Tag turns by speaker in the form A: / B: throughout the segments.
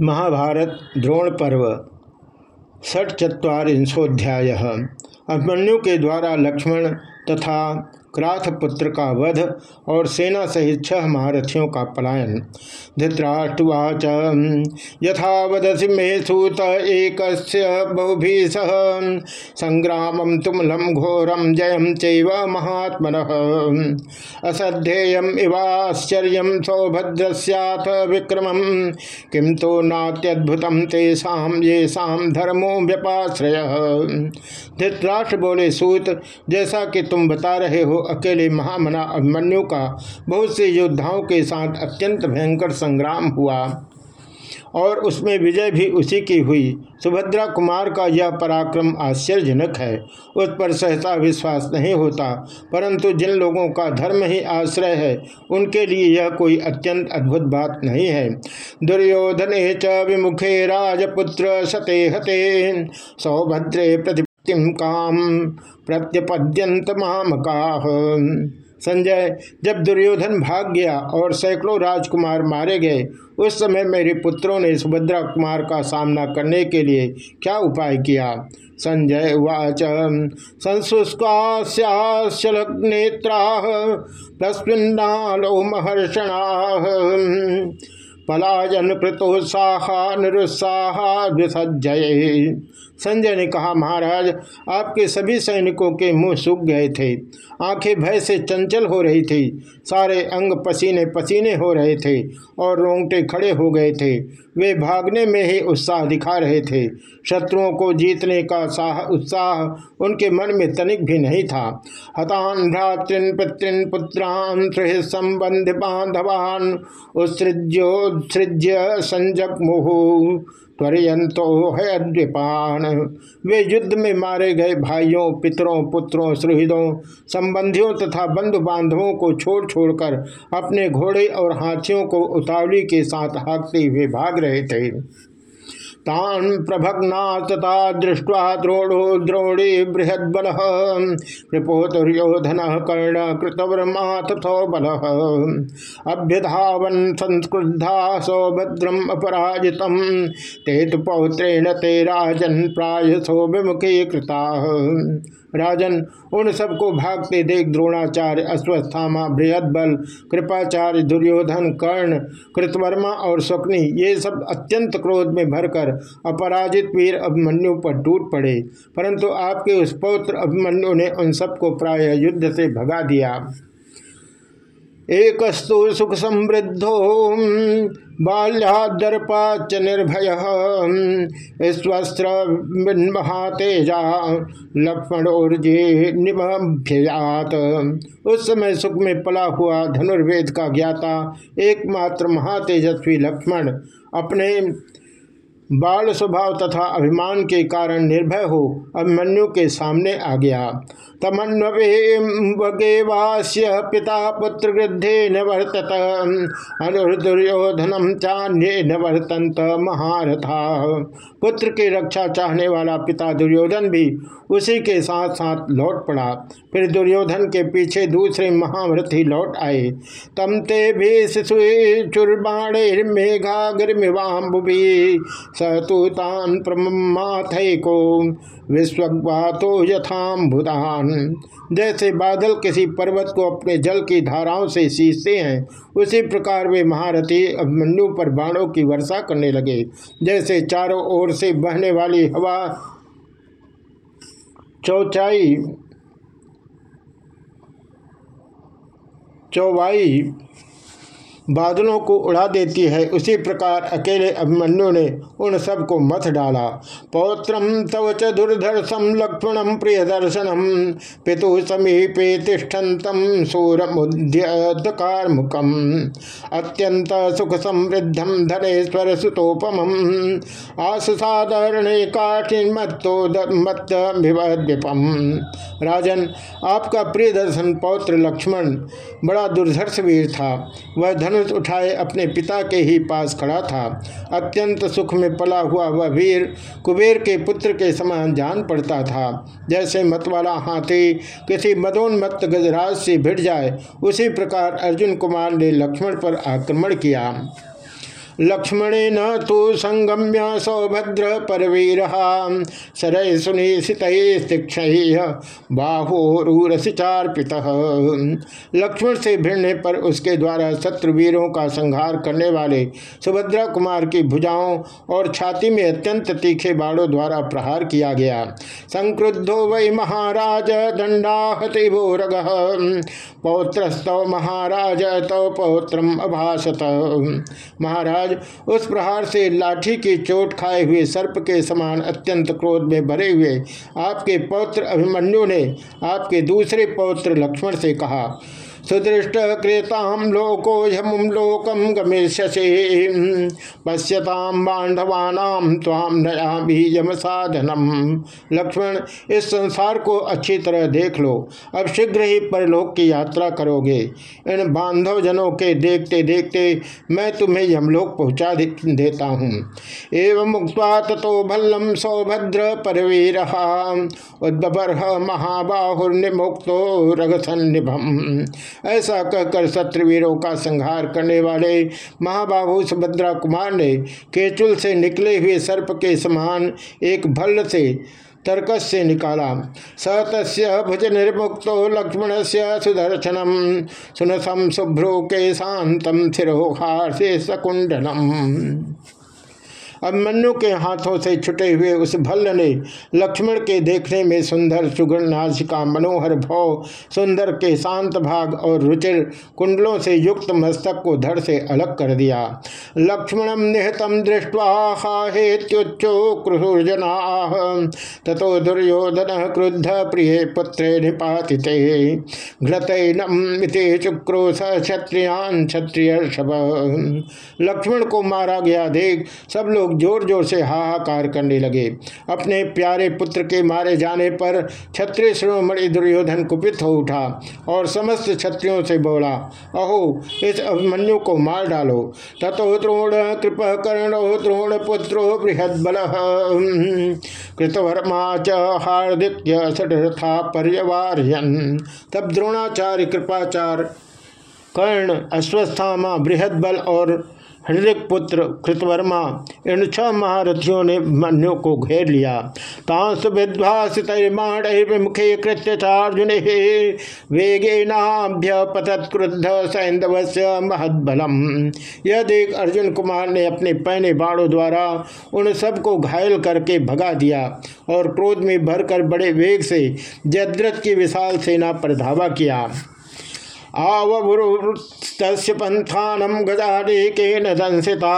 A: महाभारत द्रोण पर्व षट चुरीशोध्याय अभिमन्यु के द्वारा लक्ष्मण तथा क्राथ पुत्र का वध और सेना सहित छह महारथियों का पलायन। धृतराष्ट्रवाच यथा वदसी मे सूत एक बहुभी सह घोरम जयम चैव महात्म असध्येयम इवाश्चर्य सौभद्र सैथ किम तो नात्यद्भुत तेषा ये धर्मो व्यपाश्रय। धृतराष्ट्र बोले, सूत, जैसा कि तुम बता रहे हो अकेले महामना अभिमन्यु का बहुत से योद्धाओं के साथ अत्यंत भयंकर संग्राम हुआ। और उसमें विजय भी उसी की हुई। सुभद्रा कुमार का यह पराक्रम आश्चर्यजनक है। उस पर सहसा विश्वास नहीं होता, परंतु जिन लोगों का धर्म ही आश्रय है, उनके लिए यह कोई अत्यंत अद्भुत बात नहीं है। दुर्योधन च विमुखे राजपुत्र सते हते सौभद्रे प्रतिम काम प्रत्यपद्यंत मामका। संजय, जब दुर्योधन भाग गया और सैकड़ों राजकुमार मारे गए, उस समय मेरे पुत्रों ने सुभद्रा कुमार का सामना करने के लिए क्या उपाय किया? संजय उवाच संशुष्कास्याशलग्नेत्रा प्रस्विन्नालो महर्षणा। पलायन प्रतोत्साह निरुत्साह संजय ने कहा, महाराज, आपके सभी सैनिकों के मुँह सूख गए थे। आँखें भय से चंचल हो रही थी। सारे अंग पसीने पसीने हो रहे थे और रोंगटे खड़े हो गए थे। वे भागने में ही उत्साह दिखा रहे थे। शत्रुओं को जीतने का साह, उत्साह उनके मन में तनिक भी नहीं था। हतान भ्रातृन पितृन पुत्रान संबंध बांधवान उत्सृज्योत्सृज्य संजक मोह त्वरयंतो है द्विपान वे युद्ध में मारे गए भाइयों, पितरों, पुत्रों सुहृदों संबंधियों तथा बंधु बांधवों को छोड़ छोड़कर अपने घोड़े और हाथियों को उतावली के साथ हाँकते हुए भाग रहे थे। तान प्रभग्ना तथा दृष्टवा द्रोणो द्रोणी बृहदल कृपो दुर्योधन कर्ण कृतवर्मा तथो बल। अभ्यधावन संस्कृद्धा सौभद्रम अपराजित ते तो पौत्रेण ते राजन प्रायसो विमुखी कृता राजन, उन सबको भागते देख द्रोणाचार्य, अश्वस्थामा बृहद बल कृपाचार्य, दुर्योधन, कर्ण, कृतवर्मा और स्वप्नि, ये सब अत्यंत क्रोध में भरकर अपराजित वीर अभिमन्यु पर टूट पड़े। परंतु आपके उस पौत्र अभिमन्यु ने उन सबको प्राय युद्ध से भगा दिया। एकस्तु सुख समृद्धो बाल्यादर्पाच निर्भय स्वस्त्र लक्ष्मण लक्ष्मणोर्जे निभ्यजात उस समय सुख में पला हुआ धनुर्वेद का ज्ञाता एकमात्र महातेजस्वी लक्ष्मण अपने बाल स्वभाव तथा अभिमान के कारण निर्भय हो, अभिमन्यु के सामने आ गया। तमन्वेवास्य पिता पुत्र वृद्धे न वर्तत अनुर्दुर्योधनम चान्ये न वर्तंत महारथा। पुत्र की रक्षा चाहने वाला पिता दुर्योधन भी उसी के साथ साथ लौट पड़ा। फिर दुर्योधन के पीछे दूसरे महाव्रथी लौट आए। तम ते भी चुर्बाणे मेघा गिरमिवाम्बुभी सतुतान प्रमाथ को विश्ववातो यथाम्भुदान जैसे बादल किसी पर्वत को अपने जल की धाराओं से सींचते हैं, उसी प्रकार वे महारथी अभिमन्यु पर बाणों की वर्षा करने लगे। जैसे चारों ओर से बहने वाली हवा चौचाई, चौवाई बादलों को उड़ा देती है। उसी प्रकार अकेले अभिमन्यु ने उन सबको मथ डाला। पौत्रम तव च दुर्धर्षम लक्ष्मणम प्रिय दर्शनम पितु समीपे तिष्ठन्तम सूरमुद्यकारमुखम अत्यंत सुख समृद्धम धनेश्वर सुतोपम आसाधारणे काठिन्मत्तो मत्त राजन, आपका प्रिय दर्शन पौत्र लक्ष्मण बड़ा दुर्धर्ष वीर था। वह धनु धनुष उठाए अपने पिता के ही पास खड़ा था। अत्यंत सुख में पला हुआ वह वीर कुबेर के पुत्र के समान जान पड़ता था। जैसे मतवाला हाथी किसी मदोन्मत्त गजराज से भिड़ जाए, उसी प्रकार अर्जुन कुमार ने लक्ष्मण पर आक्रमण किया। लक्ष्मण न तो संगम्य सौभद्र परवीर। सरय सुनिशित बाहोरूरसिचार्पित लक्ष्मण से भिड़ने पर उसके द्वारा शत्रुवीरों का संहार करने वाले सुभद्रा कुमार की भुजाओं और छाती में अत्यंत तीखे बाड़ों द्वारा प्रहार किया गया। संक्रुद्धो वै महाराज दंडाहति भोरग। पौत्रस्तव महाराज तव पौत्रम अभाषत महाराज उस प्रहार से लाठी की चोट खाए हुए सर्प के समान अत्यंत क्रोध में भरे हुए आपके पौत्र अभिमन्यु ने आपके दूसरे पौत्र लक्ष्मण से कहा सुदृष्ट क्रेताम लोको यमुम लोकम गमेशसे पश्यताम बांधवानाम ताम नयामी यम साधनम लक्ष्मण, इस संसार को अच्छी तरह देख लो। अब शीघ्र ही परलोक की यात्रा करोगे। इन बांधव जनों के देखते देखते मैं तुम्हें यमलोक पहुँचा देता हूँ। एवं मुक्त तथो भल्लम सौभद्र परवीर। उद्बर महाबाहुर्निमुक्तो रघसन्निभम ऐसा कहकर शत्रुवीरों का संहार करने वाले महाबाहु सुभद्रा कुमार ने केचुल से निकले हुए सर्प के समान एक भल्ल से तर्कस से निकाला। स तस् भुज निर्मुक्त लक्ष्मण से सुदर्शनम। सुनसम शुभ्रो के शांतम थिरोहार से सकुंडनम अभिमन्यु के हाथों से छुटे हुए उस भल्ल ने लक्ष्मण के देखने में सुंदर सुगण नाशिका मनोहर भव, सुंदर के शांत भाग और रुचिर कुंडलों से युक्त मस्तक को धड़ से अलग कर दिया। लक्ष्मणम निहतम क्रुर्जना तथो दुर्योधन क्रुद्ध प्रिय पुत्रे निपाति घृतनमिते चुक्रोश क्षत्रियान क्षत्रिय लक्ष्मण को मारा गया देख सब लोग लोग ज़ोर ज़ोर से हाहाकार करने लगे। अपने प्यारे पुत्र के मारे जाने पर क्षत्रिय श्रोमणि दुर्योधन कुपित हो उठा और समस्त क्षत्रियों से बोला, अहो, इस अभिमन्यु को मार डालो। तथो द्रोण कृप कर्ण, द्रोण पुत्रो बृहद बल कृतवर्मा च हार्दिक्य सठा पर्यवार्यन। तब द्रोणाचार्य कृपाचार्य कर्ण, अश्वस्थामा बृहद बल और हृदय पुत्र कृतवर्मा, इन छह महारथियों ने मनु को घेर लिया। तांस विध्वासित विमुखे कृत्यार्जुन वेगेनाभ्य पतत क्रुद्ध सैंधव से महदबलम। यह देख अर्जुन कुमार ने अपने पहने बाणों द्वारा उन सबको घायल करके भगा दिया और क्रोध में भरकर बड़े वेग से जद्रथ की विशाल सेना पर धावा किया। आवृत पंथानम गजारेकेन दंसिता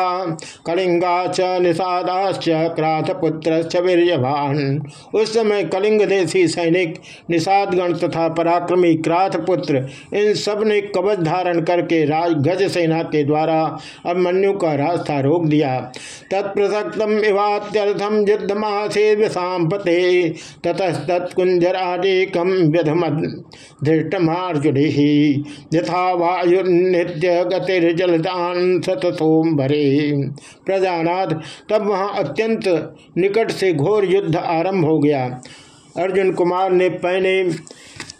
A: कलिंगा च निषादाश्च क्राथपुत्र वीरवान उस समय कलिंग देशी सैनिक, निषादगण तथा पराक्रमी क्राथपुत्र इन सबने कवच धारण करके राज गज सेना के द्वारा अभिमन्यु का रास्ता रोक दिया। तत्प्रसक्तम इवात्यर्थम युद्धमासे विषापते ततस्तत्कुंजराडेकम व्यधमद धृष्टमार्जुन। यथा वायुर्नित्य गतिर्जलदान सतथोम भरे प्रजानाथ, तब वहाँ अत्यंत निकट से घोर युद्ध आरंभ हो गया। अर्जुन कुमार ने पहने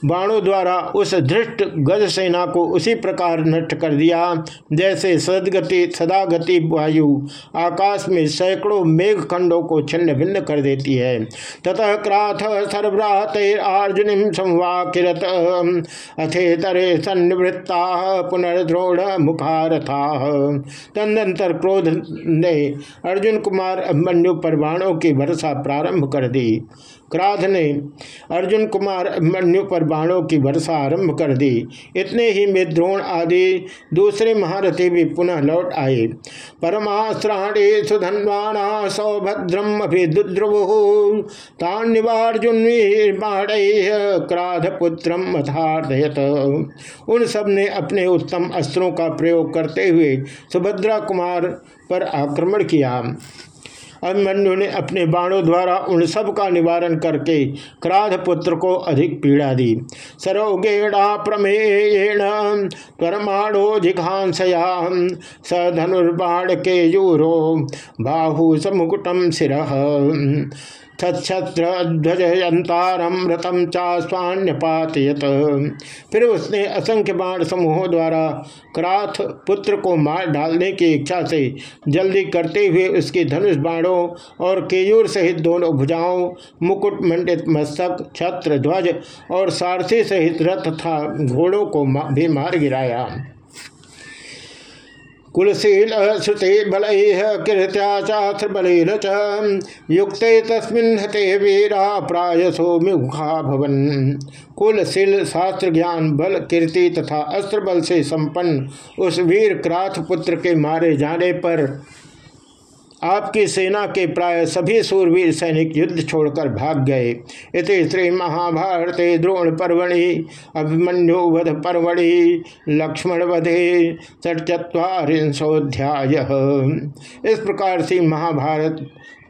A: बाणों द्वारा उस धृष्ट गज सेना को उसी प्रकार नष्ट कर दिया, जैसे सदगति, सदागति वायु आकाश में सैकड़ों मेघ खंडों को छिन्न भिन्न कर देती है। ततः क्राथ सर्वरात अर्जुन संवाकिरत अथेतरे सन्निवृत्ता पुनर्द्रोण मुखारथा। तदनंतर क्रोध ने अर्जुन कुमार अभिमन्यु पर बाणों की वर्षा प्रारंभ कर दी। क्राध ने अर्जुन कुमार अभिमन्यु पर बाणों की वर्षा आरंभ कर दी। इतने ही में द्रोण आदि दूसरे महारथी भी पुनः लौट आए। परमाश्राणे सुधन्वाना सौभद्रम अभिद्रुव तान्यवार्जुन क्राध पुत्रम उन सबने अपने उत्तम अस्त्रों का प्रयोग करते हुए सुभद्रा कुमार पर आक्रमण किया। अभिमन्यु ने अपने बाणों द्वारा उन सब का निवारण करके क्राध पुत्र को अधिक पीड़ा दी। सरोगेणा प्रमेयेण परमाणो जिघांसया, स धनुर्बाण के यूरो बाहु समुकुटम रतम चास्वान्यपातयत फिर उसने असंख्य बाण समूहों द्वारा क्राथ पुत्र को मार डालने की इच्छा से जल्दी करते हुए उसके धनुष बाणों और केयूर सहित दोनों भुजाओं, मुकुट मंडित मस्तक, छत्र ध्वज और सारथी सहित रथ तथा घोड़ों को भी मार गिराया। कुलशील श्रुते बल कृत्याचात्र चात्र बल युक्त तस्मिन हते वीरा प्रायसो मुखा भवन। कुलशील शास्त्र ज्ञान बल, कीर्ति तथा अस्त्र बल से संपन्न उस वीर क्राथ पुत्र के मारे जाने पर आपकी सेना के प्राय सभी सूरवीर सैनिक युद्ध छोड़कर भाग गए। इस श्री महाभारत द्रोण पर्वणि अभिमन्यु वध पर्वणि लक्ष्मण वधे षटचत्वारिंशोध्याय इस प्रकार से महाभारत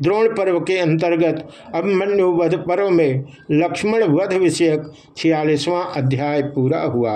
A: द्रोण पर्व के अंतर्गत अभिमन्यु वध पर्व में लक्ष्मण वध विषयक छियालीसवां अध्याय पूरा हुआ।